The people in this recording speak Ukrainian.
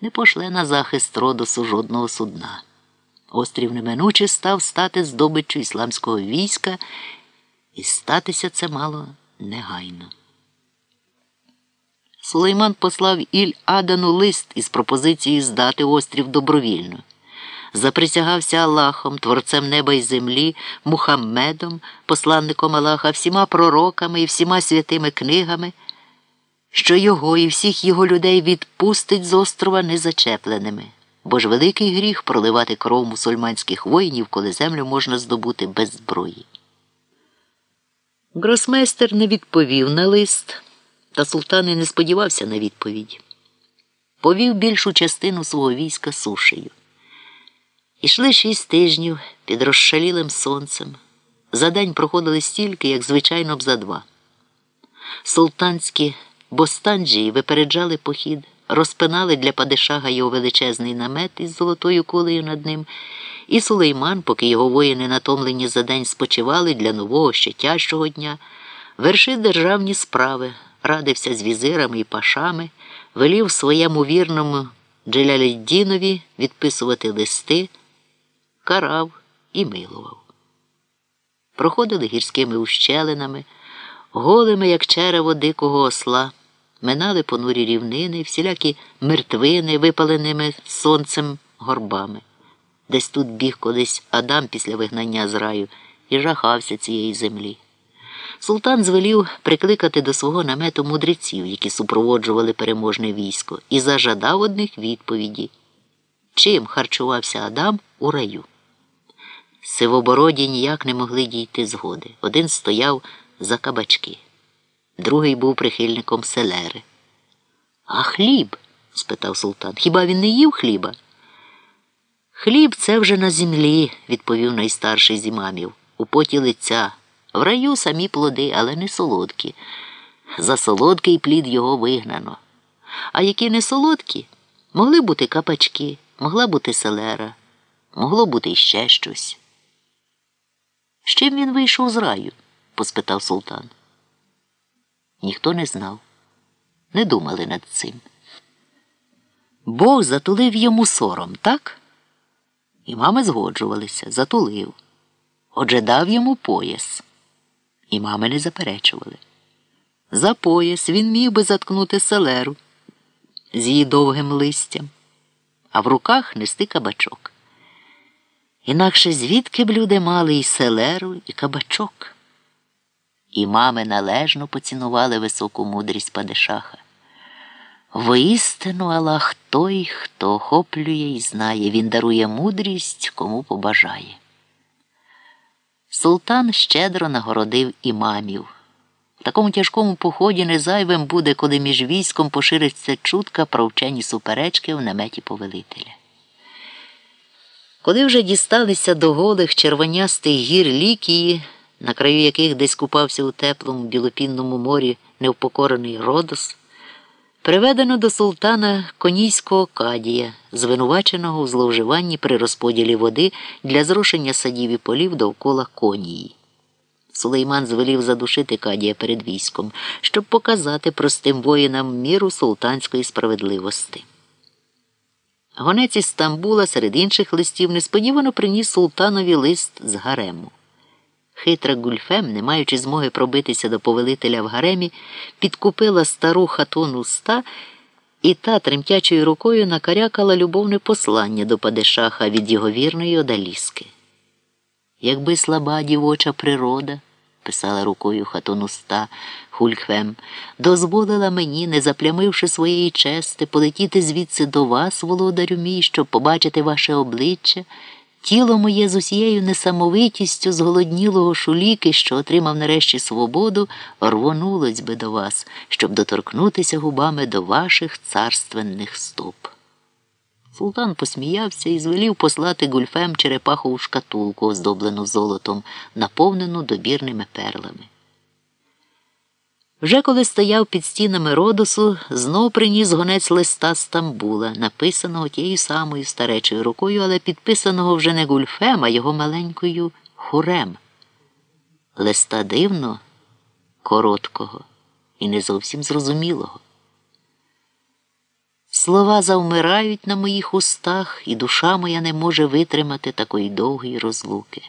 не пошле на захист Родосу жодного судна. Острів неминуче став стати здобиччю ісламського війська, і статися це мало негайно. Сулейман послав Іль Адану лист із пропозицією здати острів добровільно. Заприсягався Аллахом, творцем неба і землі, Мухаммедом, посланником Аллаха, всіма пророками і всіма святими книгами, що його і всіх його людей відпустить з острова незачепленими, бо ж великий гріх проливати кров мусульманських воїнів, коли землю можна здобути без зброї. Гросмейстер не відповів на лист, та султан і не сподівався на відповідь. Повів більшу частину свого війська сушею. Ішли шість тижнів під розшалілим сонцем. За день проходили стільки, як звичайно б за два. Султанські бостанджії випереджали похід, розпинали для падишага його величезний намет із золотою кулею над ним, і сулейман, поки його воїни натомлені за день спочивали для нового ще тяжчого дня, вершив державні справи, радився з візирами і пашами, велів своєму вірному Джеляліддінові відписувати листи карав і милував. Проходили гірськими ущелинами, голими, як черево дикого осла, минали понурі рівнини, всілякі мертвини, випаленими сонцем горбами. Десь тут біг колись Адам після вигнання з раю і жахався цієї землі. Султан звелів прикликати до свого намету мудреців, які супроводжували переможне військо, і зажадав одних відповіді, чим харчувався Адам у раю. Сивобороді ніяк не могли дійти згоди. Один стояв за кабачки, другий був прихильником селери. А хліб? спитав султан. Хіба він не їв хліба? Хліб це вже на землі, відповів найстарший з імамів. У поті лиця. В раю самі плоди, але не солодкі. За солодкий плід його вигнано. А які не солодкі, могли бути капачки, могла бути селера, могло бути іще щось. З чим він вийшов з раю? Поспитав султан. Ніхто не знав, не думали над цим. Бог затулив йому сором, так? І мами згоджувалися, затулив. Отже дав йому пояс. І мами не заперечували. За пояс він міг би заткнути селеру з її довгим листям, а в руках нести кабачок. Інакше звідки б люди мали і селеру, і кабачок. І мами належно поцінували високу мудрість Падишаха. Воістину Аллах той, хто охоплює і знає, він дарує мудрість, кому побажає. Султан щедро нагородив імамів. В такому тяжкому поході незайвим буде, коли між військом пошириться чутка про вчені суперечки в наметі повелителя. Коли вже дісталися до голих червонястих гір лікії, на краю яких десь купався у теплому білопінному морі невпокорений Родос, приведено до султана конійського кадія, звинуваченого у зловживанні при розподілі води для зрошення садів і полів довкола конії. Сулейман звелів задушити кадія перед військом, щоб показати простим воїнам міру султанської справедливості. Гонець із Стамбула серед інших листів несподівано приніс султанові лист з гарему. Хитра гульфем, не маючи змоги пробитися до повелителя в гаремі, підкупила стару хатун уста, і та тремтячою рукою накарякала любовне послання до падишаха від його вірної одаліски. Якби слаба дівоча природа, писала рукою хатонуста Хульхвем, дозволила мені, не заплямивши своєї чести, полетіти звідси до вас, володарю мій, щоб побачити ваше обличчя. Тіло моє з усією несамовитістю зголоднілого шуліки, що отримав нарешті свободу, рвонулось би до вас, щоб доторкнутися губами до ваших царственних стоп. Султан посміявся і звелів послати гульфем черепахову шкатулку, оздоблену золотом, наповнену добірними перлами. Вже коли стояв під стінами Родосу, знов приніс гонець листа Стамбула, написаного тією самою старечою рукою, але підписаного вже не гульфем, а його маленькою хурем. Листа дивно, короткого і не зовсім зрозумілого. Слова завмирають на моїх устах, і душа моя не може витримати такої довгої розлуки.